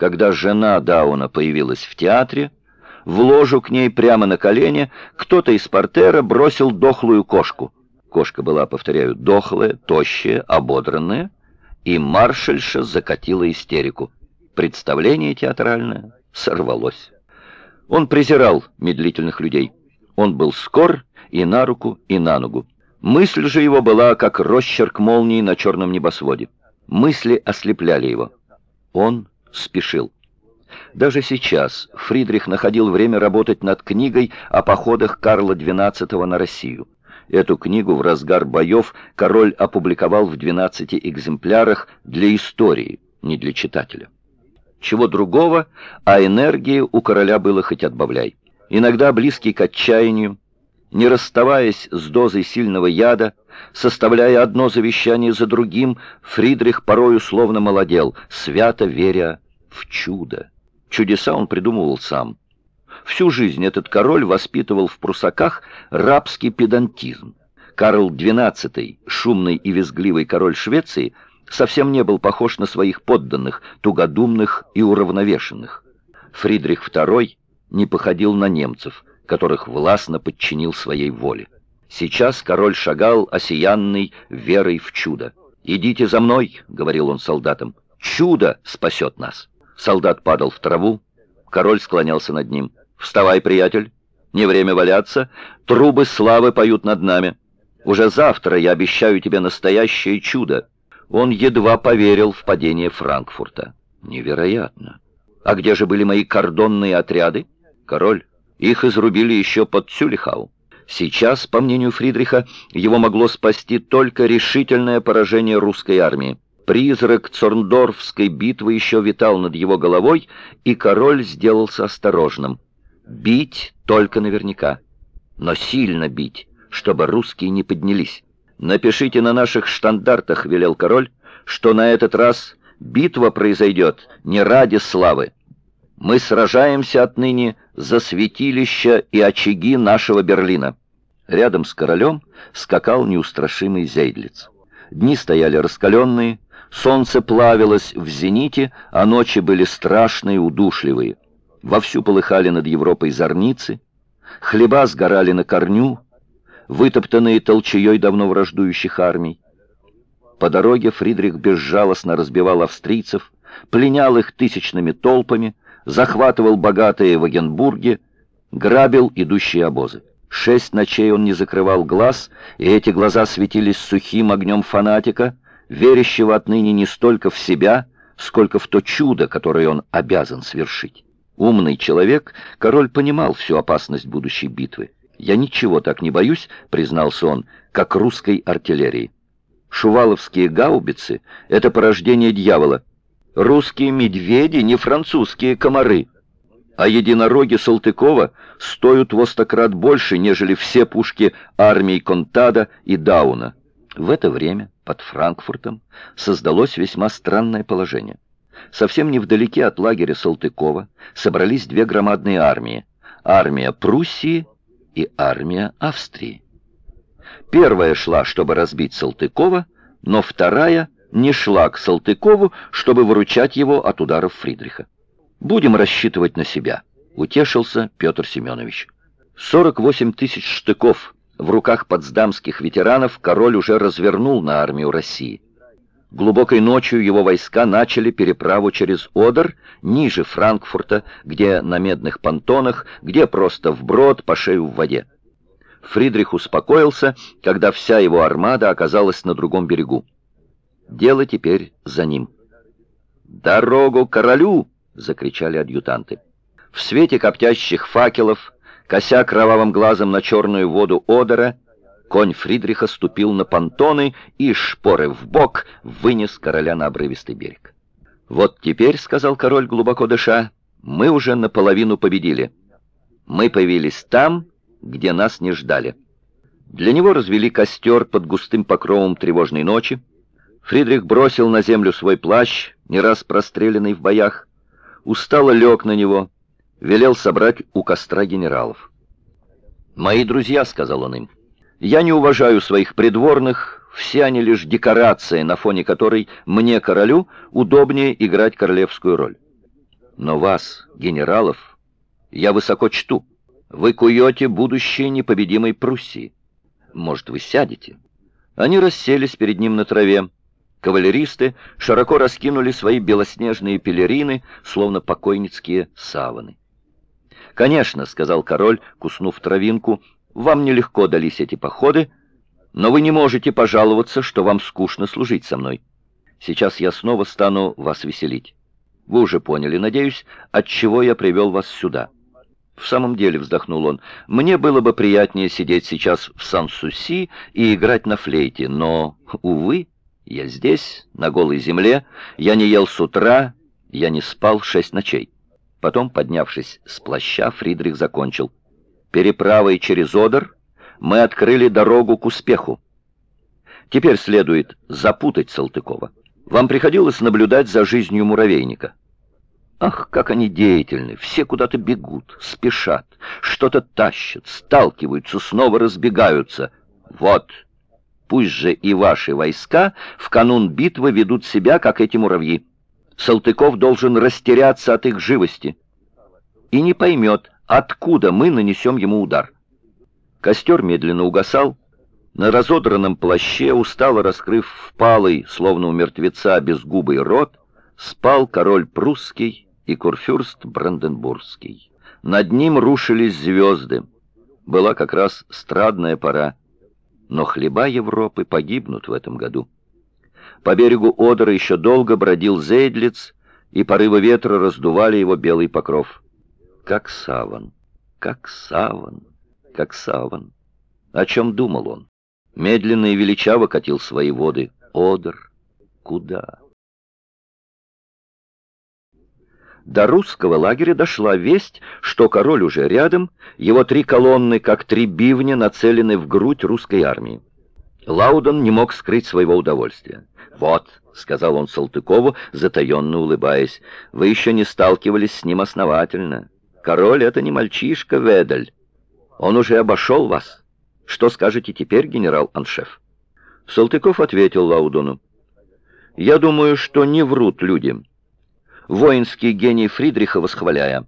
Когда жена Дауна появилась в театре, в ложу к ней прямо на колени кто-то из портера бросил дохлую кошку. Кошка была, повторяю, дохлая, тощая, ободранная, и маршальша закатила истерику. Представление театральное сорвалось. Он презирал медлительных людей. Он был скор и на руку, и на ногу. Мысль же его была, как росчерк молнии на черном небосводе. Мысли ослепляли его. Он спешил. Даже сейчас Фридрих находил время работать над книгой о походах Карла XII на Россию. Эту книгу в разгар боев король опубликовал в 12 экземплярах для истории, не для читателя. Чего другого, а энергии у короля было хоть отбавляй. Иногда близкий к отчаянию, не расставаясь с дозой сильного яда, составляя одно завещание за другим, Фридрих порою словно молодел, свято веря в чудо. Чудеса он придумывал сам. Всю жизнь этот король воспитывал в прусаках рабский педантизм. Карл XII, шумный и визгливый король Швеции, совсем не был похож на своих подданных, тугодумных и уравновешенных. Фридрих II не походил на немцев, которых властно подчинил своей воле. Сейчас король шагал осиянный верой в чудо. «Идите за мной», — говорил он солдатам, — «чудо спасет нас». Солдат падал в траву, король склонялся над ним. «Вставай, приятель, не время валяться, трубы славы поют над нами. Уже завтра я обещаю тебе настоящее чудо». Он едва поверил в падение Франкфурта. Невероятно. А где же были мои кордонные отряды? Король, их изрубили еще под Цюлихау. Сейчас, по мнению Фридриха, его могло спасти только решительное поражение русской армии. Призрак Цорндорфской битвы еще витал над его головой, и король сделался осторожным. Бить только наверняка, но сильно бить, чтобы русские не поднялись. «Напишите на наших штандартах», — велел король, «что на этот раз битва произойдет не ради славы. Мы сражаемся отныне за святилища и очаги нашего Берлина». Рядом с королем скакал неустрашимый Зейдлиц. Дни стояли раскаленные, Солнце плавилось в зените, а ночи были страшные, удушливые. Вовсю полыхали над Европой зорницы, хлеба сгорали на корню, вытоптанные толчеей давно враждующих армий. По дороге Фридрих безжалостно разбивал австрийцев, пленял их тысячными толпами, захватывал богатые Вагенбурги, грабил идущие обозы. Шесть ночей он не закрывал глаз, и эти глаза светились сухим огнем фанатика — верящего отныне не столько в себя, сколько в то чудо, которое он обязан свершить. Умный человек, король понимал всю опасность будущей битвы. «Я ничего так не боюсь», — признался он, — «как русской артиллерии. Шуваловские гаубицы — это порождение дьявола. Русские медведи — не французские комары. А единороги Салтыкова стоят во стократ больше, нежели все пушки армий Контада и Дауна. В это время под Франкфуртом создалось весьма странное положение. Совсем невдалеке от лагеря Салтыкова собрались две громадные армии – армия Пруссии и армия Австрии. Первая шла, чтобы разбить Салтыкова, но вторая не шла к Салтыкову, чтобы выручать его от ударов Фридриха. «Будем рассчитывать на себя», — утешился Петр Семенович. «48 тысяч штыков в руках потсдамских ветеранов король уже развернул на армию России. Глубокой ночью его войска начали переправу через Одер, ниже Франкфурта, где на медных понтонах, где просто вброд по шею в воде. Фридрих успокоился, когда вся его армада оказалась на другом берегу. Дело теперь за ним. «Дорогу королю!» — закричали адъютанты. В свете коптящих факелов Кося кровавым глазом на черную воду Одера, конь Фридриха ступил на понтоны и, шпоры в бок, вынес короля на обрывистый берег. «Вот теперь, — сказал король, глубоко дыша, — мы уже наполовину победили. Мы появились там, где нас не ждали». Для него развели костер под густым покровом тревожной ночи. Фридрих бросил на землю свой плащ, не раз простреленный в боях, устало лег на него — велел собрать у костра генералов. «Мои друзья», — сказал он им, — «я не уважаю своих придворных, все они лишь декорация, на фоне которой мне, королю, удобнее играть королевскую роль. Но вас, генералов, я высоко чту. Вы куете будущее непобедимой Пруссии. Может, вы сядете?» Они расселись перед ним на траве. Кавалеристы широко раскинули свои белоснежные пелерины, словно покойницкие саваны. «Конечно», — сказал король, куснув травинку, — «вам нелегко дались эти походы, но вы не можете пожаловаться, что вам скучно служить со мной. Сейчас я снова стану вас веселить. Вы уже поняли, надеюсь, от чего я привел вас сюда». «В самом деле», — вздохнул он, — «мне было бы приятнее сидеть сейчас в Сан-Суси и играть на флейте, но, увы, я здесь, на голой земле, я не ел с утра, я не спал шесть ночей». Потом, поднявшись с плаща, Фридрих закончил. «Переправой через Одер мы открыли дорогу к успеху. Теперь следует запутать Салтыкова. Вам приходилось наблюдать за жизнью муравейника?» Ах, как они деятельны! Все куда-то бегут, спешат, что-то тащат, сталкиваются, снова разбегаются. Вот, пусть же и ваши войска в канун битвы ведут себя, как эти муравьи. Салтыков должен растеряться от их живости и не поймет, откуда мы нанесем ему удар. Костер медленно угасал. На разодранном плаще, устало раскрыв впалый, словно у мертвеца, безгубый рот, спал король прусский и курфюрст Бранденбургский. Над ним рушились звезды. Была как раз страдная пора. Но хлеба Европы погибнут в этом году. По берегу Одера еще долго бродил Зейдлиц, и порывы ветра раздували его белый покров. Как саван, как саван, как саван. О чем думал он? Медленно и величаво катил свои воды. Одер. Куда? До русского лагеря дошла весть, что король уже рядом, его три колонны, как три бивня, нацелены в грудь русской армии. Лаудон не мог скрыть своего удовольствия. «Вот», — сказал он Салтыкову, затаенно улыбаясь, — «вы еще не сталкивались с ним основательно. Король — это не мальчишка, Ведаль. Он уже обошел вас. Что скажете теперь, генерал-аншеф?» Салтыков ответил Лаудону. «Я думаю, что не врут людям воинский гений Фридриха восхваляя.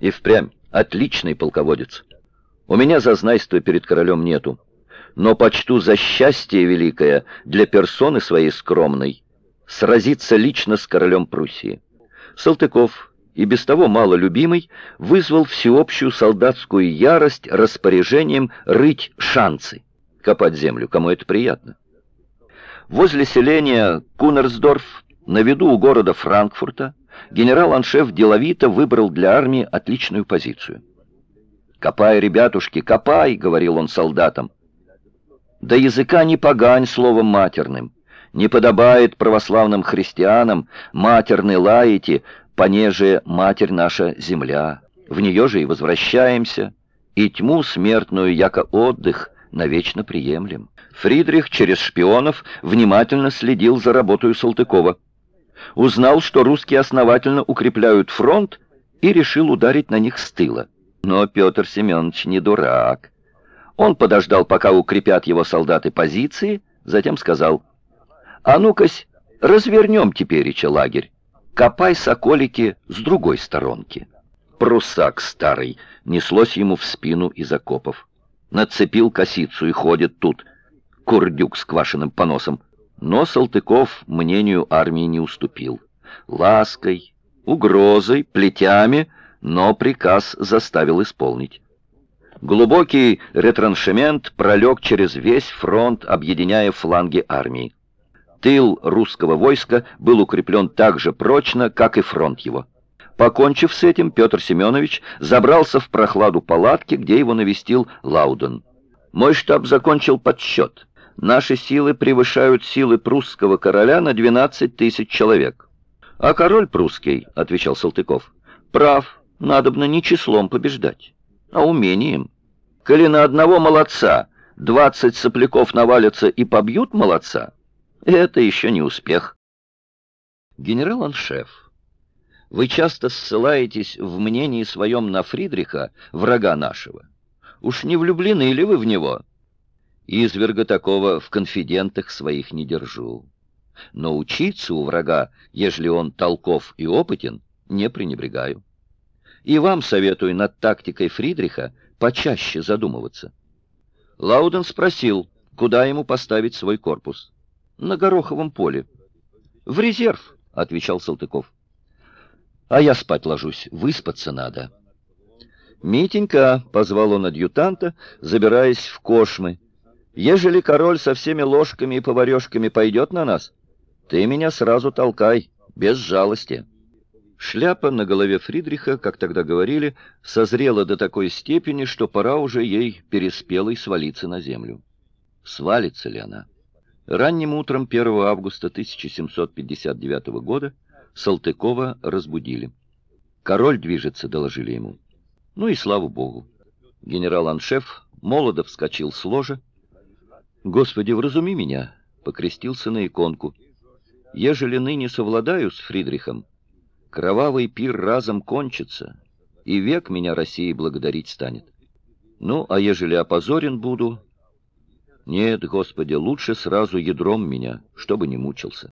И впрямь отличный полководец. У меня зазнайства перед королем нету, но почту за счастье великое для персоны своей скромной сразиться лично с королем Пруссии. Салтыков, и без того мало любимый, вызвал всеобщую солдатскую ярость распоряжением рыть шанцы, копать землю, кому это приятно. Возле селения Кунерсдорф на виду у города Франкфурта генерал-аншеф деловито выбрал для армии отличную позицию. «Копай, ребятушки, копай!» — говорил он солдатам. «Да языка не погань словом матерным. Не подобает православным христианам матерны лаете, понеже матерь наша земля. В нее же и возвращаемся, и тьму смертную, яко отдых, навечно приемлем». Фридрих через шпионов внимательно следил за работой Салтыкова узнал, что русские основательно укрепляют фронт и решил ударить на них с тыла. Но Петр Семенович не дурак. Он подождал, пока укрепят его солдаты позиции, затем сказал, «А ну-кась, развернем тепереча лагерь, копай соколики с другой сторонки». Прусак старый неслось ему в спину из окопов. Нацепил косицу и ходит тут, курдюк с квашеным поносом. Но Салтыков мнению армии не уступил. Лаской, угрозой, плетями, но приказ заставил исполнить. Глубокий ретраншемент пролег через весь фронт, объединяя фланги армии. Тыл русского войска был укреплен так же прочно, как и фронт его. Покончив с этим, Петр Семенович забрался в прохладу палатки, где его навестил Лауден. «Мой штаб закончил подсчет. Наши силы превышают силы прусского короля на 12 тысяч человек. А король прусский, — отвечал Салтыков, — прав, надобно не числом побеждать, а умением. Коли на одного молодца двадцать сопляков навалятся и побьют молодца, это еще не успех. Генерал-аншеф, вы часто ссылаетесь в мнении своем на Фридриха, врага нашего. Уж не влюблены ли вы в него?» Изверга такого в конфидентах своих не держу. Но учиться у врага, ежели он толков и опытен, не пренебрегаю. И вам советую над тактикой Фридриха почаще задумываться. Лауден спросил, куда ему поставить свой корпус. На Гороховом поле. В резерв, отвечал Салтыков. А я спать ложусь, выспаться надо. «Митенька», — позвал он адъютанта, забираясь в кошмы, — «ежели король со всеми ложками и поварешками пойдет на нас, ты меня сразу толкай, без жалости». Шляпа на голове Фридриха, как тогда говорили, созрела до такой степени, что пора уже ей переспелой свалиться на землю. Свалится ли она? Ранним утром 1 августа 1759 года Салтыкова разбудили. «Король движется», — доложили ему. Ну и слава богу. Генерал-аншеф молодо вскочил с ложа. «Господи, вразуми меня!» — покрестился на иконку. «Ежели ныне совладаю с Фридрихом, Кровавый пир разом кончится, и век меня России благодарить станет. Ну, а ежели опозорен буду... Нет, Господи, лучше сразу ядром меня, чтобы не мучился.